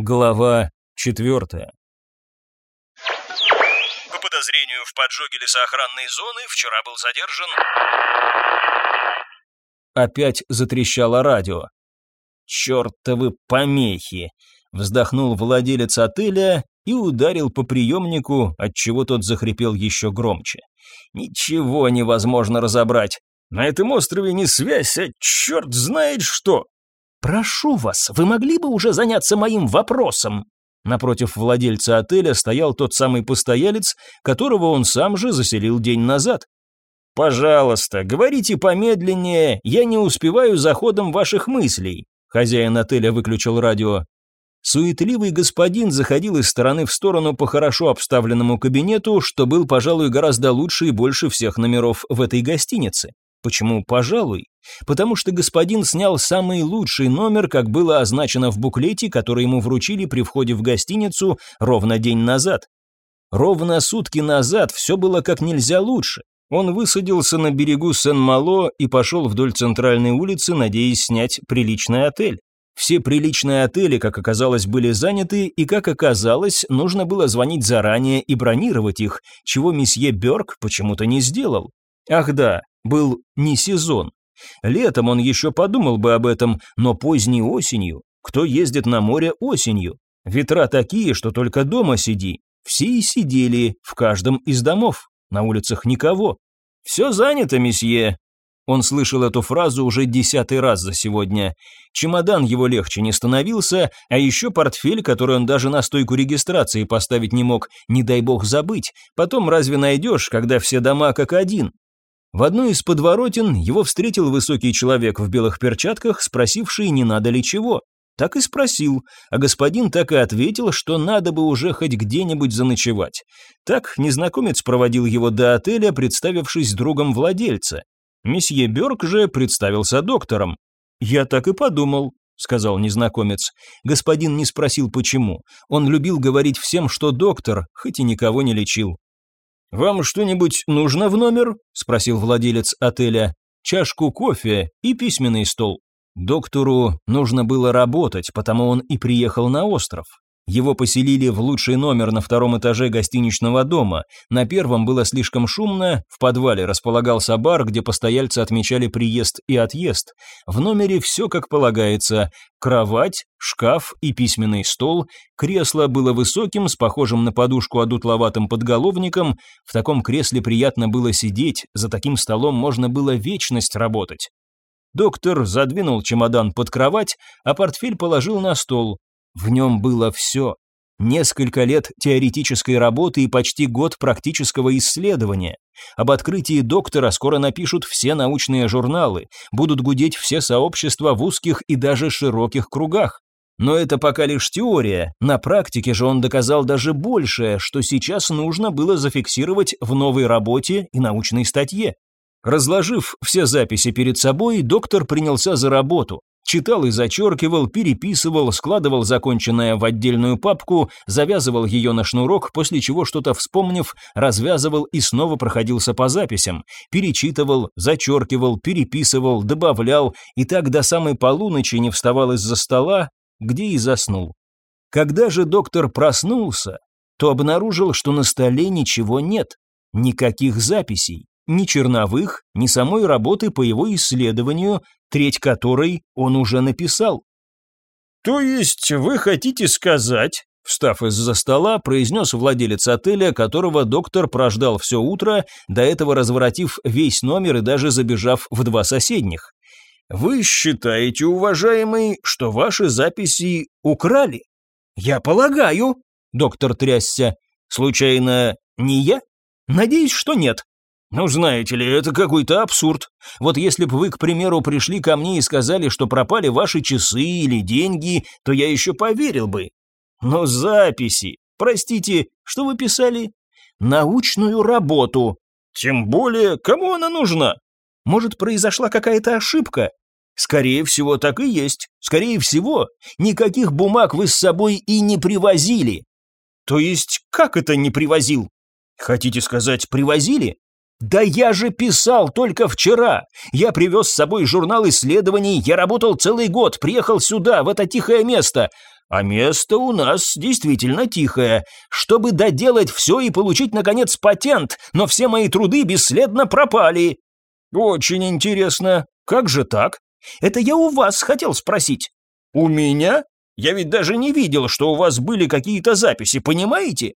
Глава четвертая. По подозрению в поджоге лесоохранной зоны вчера был задержан... Опять затрещало радио. «Чертовы помехи!» — вздохнул владелец отеля и ударил по приемнику, отчего тот захрипел еще громче. «Ничего невозможно разобрать. На этом острове не связь, а черт знает что!» «Прошу вас, вы могли бы уже заняться моим вопросом?» Напротив владельца отеля стоял тот самый постоялец, которого он сам же заселил день назад. «Пожалуйста, говорите помедленнее, я не успеваю за ходом ваших мыслей». Хозяин отеля выключил радио. Суетливый господин заходил из стороны в сторону по хорошо обставленному кабинету, что был, пожалуй, гораздо лучше и больше всех номеров в этой гостинице. Почему «пожалуй»? Потому что господин снял самый лучший номер, как было означено в буклете, который ему вручили при входе в гостиницу ровно день назад. Ровно сутки назад все было как нельзя лучше. Он высадился на берегу Сен-Мало и пошел вдоль центральной улицы, надеясь снять приличный отель. Все приличные отели, как оказалось, были заняты, и, как оказалось, нужно было звонить заранее и бронировать их, чего месье Бёрк почему-то не сделал. Ах да, был не сезон. Летом он еще подумал бы об этом, но поздней осенью. Кто ездит на море осенью? Ветра такие, что только дома сиди. Все и сидели в каждом из домов. На улицах никого. «Все занято, месье». Он слышал эту фразу уже десятый раз за сегодня. Чемодан его легче не становился, а еще портфель, который он даже на стойку регистрации поставить не мог, не дай бог забыть. Потом разве найдешь, когда все дома как один? В одной из подворотен его встретил высокий человек в белых перчатках, спросивший, не надо ли чего. Так и спросил, а господин так и ответил, что надо бы уже хоть где-нибудь заночевать. Так незнакомец проводил его до отеля, представившись другом владельца. Месье Бёрк же представился доктором. «Я так и подумал», — сказал незнакомец. Господин не спросил почему. Он любил говорить всем, что доктор, хоть и никого не лечил. «Вам что-нибудь нужно в номер?» – спросил владелец отеля. «Чашку кофе и письменный стол». Доктору нужно было работать, потому он и приехал на остров. Его поселили в лучший номер на втором этаже гостиничного дома. На первом было слишком шумно, в подвале располагался бар, где постояльцы отмечали приезд и отъезд. В номере все как полагается. Кровать, шкаф и письменный стол. Кресло было высоким, с похожим на подушку одутловатым подголовником. В таком кресле приятно было сидеть, за таким столом можно было вечность работать. Доктор задвинул чемодан под кровать, а портфель положил на стол. В нем было все. Несколько лет теоретической работы и почти год практического исследования. Об открытии доктора скоро напишут все научные журналы, будут гудеть все сообщества в узких и даже широких кругах. Но это пока лишь теория, на практике же он доказал даже большее, что сейчас нужно было зафиксировать в новой работе и научной статье. Разложив все записи перед собой, доктор принялся за работу. Читал и зачеркивал, переписывал, складывал законченное в отдельную папку, завязывал ее на шнурок, после чего что-то вспомнив, развязывал и снова проходился по записям. Перечитывал, зачеркивал, переписывал, добавлял, и так до самой полуночи не вставал из-за стола, где и заснул. Когда же доктор проснулся, то обнаружил, что на столе ничего нет, никаких записей ни черновых, ни самой работы по его исследованию, треть которой он уже написал. «То есть вы хотите сказать, Встав из-за стола, произнес владелец отеля, которого доктор прождал все утро, до этого разворотив весь номер и даже забежав в два соседних. «Вы считаете, уважаемый, что ваши записи украли?» «Я полагаю», — доктор трясся. «Случайно, не я?» «Надеюсь, что нет», «Ну, знаете ли, это какой-то абсурд. Вот если бы вы, к примеру, пришли ко мне и сказали, что пропали ваши часы или деньги, то я еще поверил бы. Но записи... Простите, что вы писали? Научную работу. Тем более, кому она нужна? Может, произошла какая-то ошибка? Скорее всего, так и есть. Скорее всего, никаких бумаг вы с собой и не привозили. То есть, как это не привозил? Хотите сказать, привозили? «Да я же писал только вчера! Я привез с собой журнал исследований, я работал целый год, приехал сюда, в это тихое место. А место у нас действительно тихое. Чтобы доделать все и получить, наконец, патент, но все мои труды бесследно пропали. Очень интересно. Как же так? Это я у вас хотел спросить. У меня? Я ведь даже не видел, что у вас были какие-то записи, понимаете?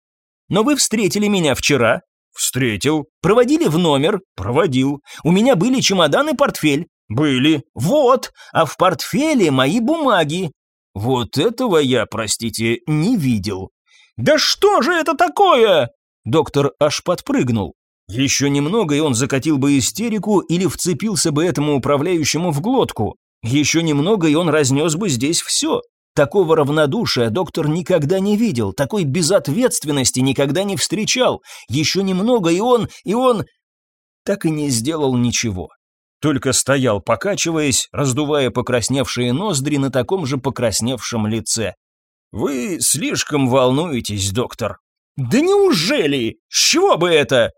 Но вы встретили меня вчера. Встретил. Проводили в номер. Проводил. У меня были чемодан и портфель. Были. Вот. А в портфеле мои бумаги. Вот этого я, простите, не видел. Да что же это такое? Доктор аж подпрыгнул. Еще немного, и он закатил бы истерику или вцепился бы этому управляющему в глотку. Еще немного, и он разнес бы здесь все. Такого равнодушия доктор никогда не видел, такой безответственности никогда не встречал. Еще немного, и он, и он... Так и не сделал ничего. Только стоял, покачиваясь, раздувая покрасневшие ноздри на таком же покрасневшем лице. «Вы слишком волнуетесь, доктор». «Да неужели? С чего бы это?»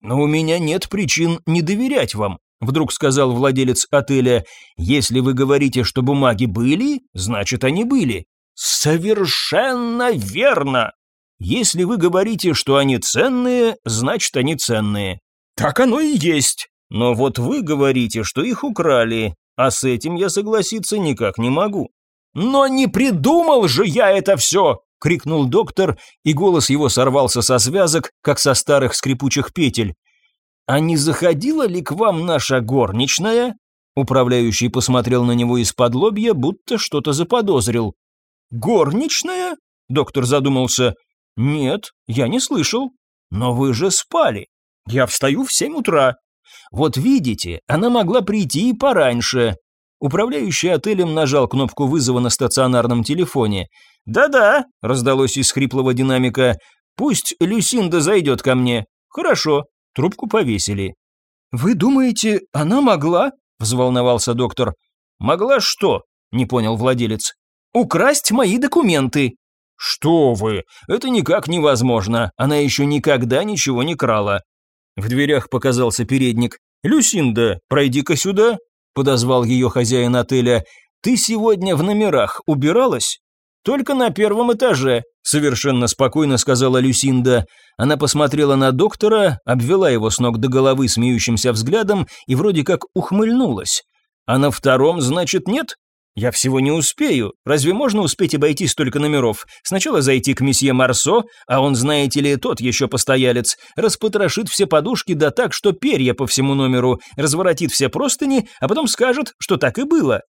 «Но у меня нет причин не доверять вам», вдруг сказал владелец отеля. «Если вы говорите, что бумаги были, значит, они были». «Совершенно верно!» «Если вы говорите, что они ценные, значит, они ценные». «Так оно и есть». «Но вот вы говорите, что их украли, а с этим я согласиться никак не могу». «Но не придумал же я это все!» — крикнул доктор, и голос его сорвался со связок, как со старых скрипучих петель. «А не заходила ли к вам наша горничная?» Управляющий посмотрел на него из-под лобья, будто что-то заподозрил. «Горничная?» — доктор задумался. «Нет, я не слышал. Но вы же спали. Я встаю в семь утра. Вот видите, она могла прийти и пораньше. Управляющий отелем нажал кнопку вызова на стационарном телефоне. «Да-да», — раздалось из хриплого динамика, — «пусть Люсинда зайдет ко мне». «Хорошо». Трубку повесили. «Вы думаете, она могла?» — взволновался доктор. «Могла что?» — не понял владелец. «Украсть мои документы». «Что вы? Это никак невозможно. Она еще никогда ничего не крала». В дверях показался передник. «Люсинда, пройди-ка сюда», подозвал ее хозяин отеля. «Ты сегодня в номерах убиралась?» «Только на первом этаже», — совершенно спокойно сказала Люсинда. Она посмотрела на доктора, обвела его с ног до головы смеющимся взглядом и вроде как ухмыльнулась. «А на втором, значит, нет?» «Я всего не успею. Разве можно успеть обойти столько номеров? Сначала зайти к месье Марсо, а он, знаете ли, тот еще постоялец, распотрошит все подушки да так, что перья по всему номеру, разворотит все простыни, а потом скажет, что так и было.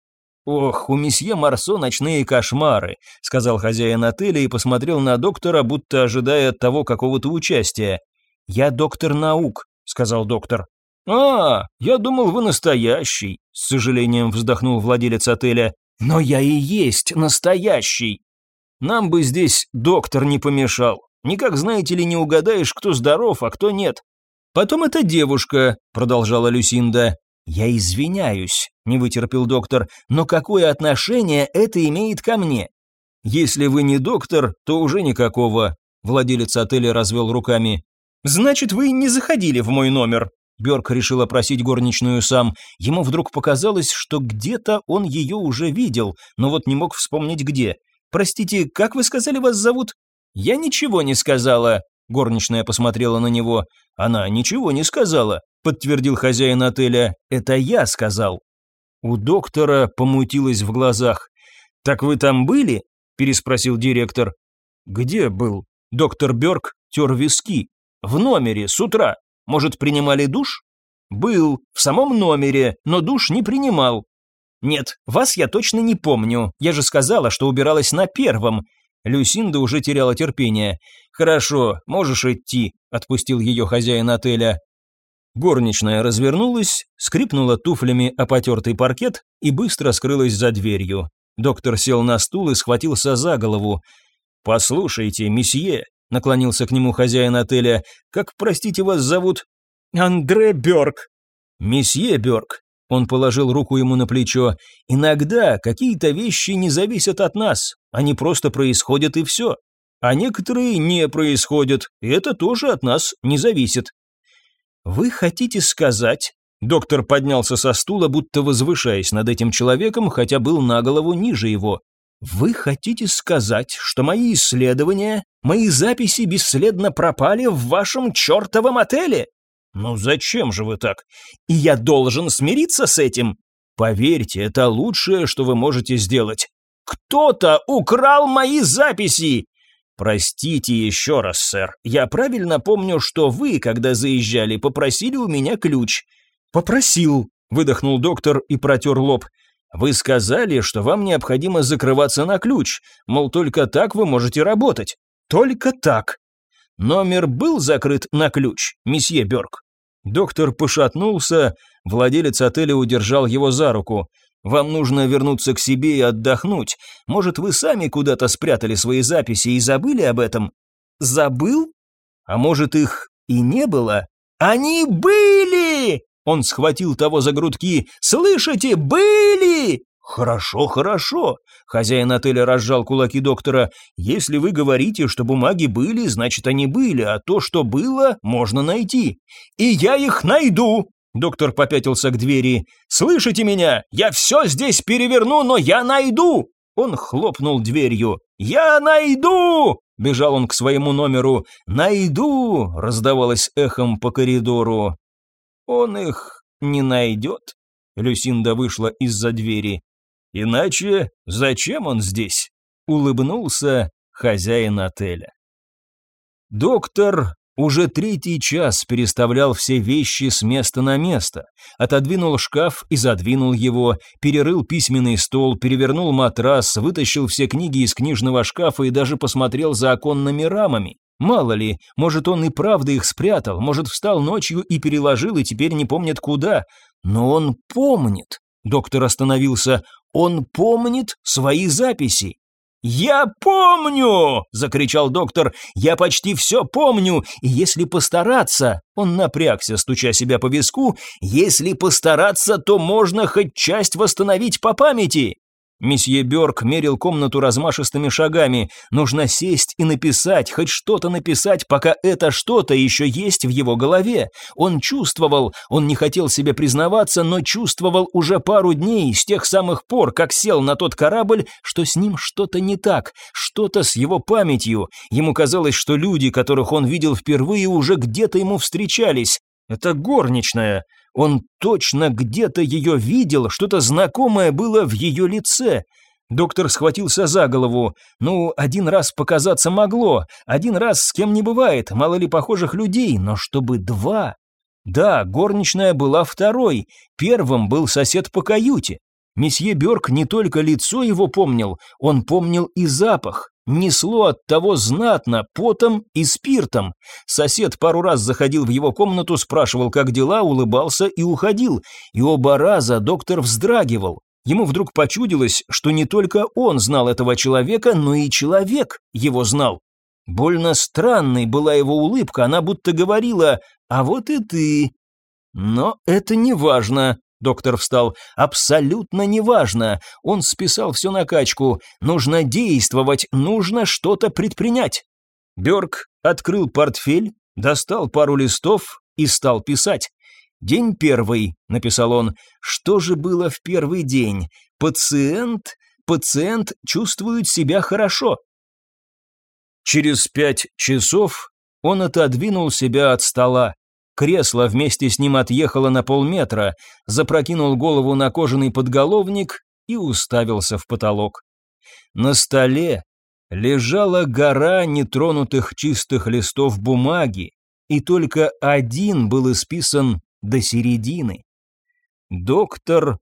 «Ох, у месье Марсо ночные кошмары», — сказал хозяин отеля и посмотрел на доктора, будто ожидая от того какого-то участия. «Я доктор наук», — сказал доктор. «А, я думал, вы настоящий», — с сожалением вздохнул владелец отеля. «Но я и есть настоящий. Нам бы здесь доктор не помешал. Никак, знаете ли, не угадаешь, кто здоров, а кто нет. Потом эта девушка», — продолжала Люсинда. «Я извиняюсь», — не вытерпел доктор, «но какое отношение это имеет ко мне?» «Если вы не доктор, то уже никакого», — владелец отеля развел руками. «Значит, вы не заходили в мой номер?» Бёрк решил опросить горничную сам. Ему вдруг показалось, что где-то он ее уже видел, но вот не мог вспомнить где. «Простите, как вы сказали, вас зовут?» «Я ничего не сказала», — горничная посмотрела на него. «Она ничего не сказала», — подтвердил хозяин отеля. «Это я сказал». У доктора помутилось в глазах. «Так вы там были?» – переспросил директор. «Где был?» Доктор Бёрк тер виски. «В номере, с утра. Может, принимали душ? Был, в самом номере, но душ не принимал. Нет, вас я точно не помню. Я же сказала, что убиралась на первом. Люсинда уже теряла терпение. Хорошо, можешь идти, отпустил ее хозяин отеля. Горничная развернулась, скрипнула туфлями о потертый паркет и быстро скрылась за дверью. Доктор сел на стул и схватился за голову. «Послушайте, месье», — наклонился к нему хозяин отеля. «Как, простите, вас зовут?» «Андре Бёрк». «Месье Бёрк», — он положил руку ему на плечо. «Иногда какие-то вещи не зависят от нас, они просто происходят и все. А некоторые не происходят, и это тоже от нас не зависит». «Вы хотите сказать...» Доктор поднялся со стула, будто возвышаясь над этим человеком, хотя был на голову ниже его. Вы хотите сказать, что мои исследования, мои записи бесследно пропали в вашем чертовом отеле? Ну зачем же вы так? И я должен смириться с этим? Поверьте, это лучшее, что вы можете сделать. Кто-то украл мои записи! Простите еще раз, сэр. Я правильно помню, что вы, когда заезжали, попросили у меня ключ. Попросил, выдохнул доктор и протер лоб. Вы сказали, что вам необходимо закрываться на ключ, мол, только так вы можете работать. Только так. Номер был закрыт на ключ, месье Бёрк. Доктор пошатнулся, владелец отеля удержал его за руку. «Вам нужно вернуться к себе и отдохнуть. Может, вы сами куда-то спрятали свои записи и забыли об этом?» «Забыл? А может, их и не было?» «Они были!» Он схватил того за грудки. «Слышите, были!» «Хорошо, хорошо!» Хозяин отеля разжал кулаки доктора. «Если вы говорите, что бумаги были, значит, они были, а то, что было, можно найти. И я их найду!» Доктор попятился к двери. «Слышите меня? Я все здесь переверну, но я найду!» Он хлопнул дверью. «Я найду!» Бежал он к своему номеру. «Найду!» раздавалось эхом по коридору. Он их не найдет. Люсинда вышла из-за двери. Иначе зачем он здесь? Улыбнулся хозяин отеля. Доктор уже третий час переставлял все вещи с места на место, отодвинул шкаф и задвинул его, перерыл письменный стол, перевернул матрас, вытащил все книги из книжного шкафа и даже посмотрел за оконными рамами. Мало ли, может, он и правда их спрятал, может, встал ночью и переложил, и теперь не помнит куда. Но он помнит. Доктор остановился. Он помнит свои записи. «Я помню!» – закричал доктор. «Я почти все помню, и если постараться...» Он напрягся, стуча себя по виску. «Если постараться, то можно хоть часть восстановить по памяти!» Месье Бёрк мерил комнату размашистыми шагами. Нужно сесть и написать, хоть что-то написать, пока это что-то еще есть в его голове. Он чувствовал, он не хотел себе признаваться, но чувствовал уже пару дней, с тех самых пор, как сел на тот корабль, что с ним что-то не так, что-то с его памятью. Ему казалось, что люди, которых он видел впервые, уже где-то ему встречались. Это горничная. Он точно где-то ее видел, что-то знакомое было в ее лице. Доктор схватился за голову. Ну, один раз показаться могло, один раз с кем не бывает, мало ли похожих людей, но чтобы два... Да, горничная была второй, первым был сосед по каюте. Месье Бёрк не только лицо его помнил, он помнил и запах. Несло от того знатно, потом и спиртом. Сосед пару раз заходил в его комнату, спрашивал, как дела, улыбался и уходил. И оба раза доктор вздрагивал. Ему вдруг почудилось, что не только он знал этого человека, но и человек его знал. Больно странной была его улыбка, она будто говорила «А вот и ты». Но это не важно. Доктор встал. «Абсолютно неважно. Он списал все на качку. Нужно действовать, нужно что-то предпринять». Бёрк открыл портфель, достал пару листов и стал писать. «День первый», — написал он. «Что же было в первый день? Пациент? Пациент чувствует себя хорошо». Через пять часов он отодвинул себя от стола. Кресло вместе с ним отъехало на полметра, запрокинул голову на кожаный подголовник и уставился в потолок. На столе лежала гора нетронутых чистых листов бумаги, и только один был исписан до середины. Доктор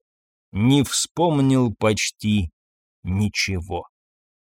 не вспомнил почти ничего.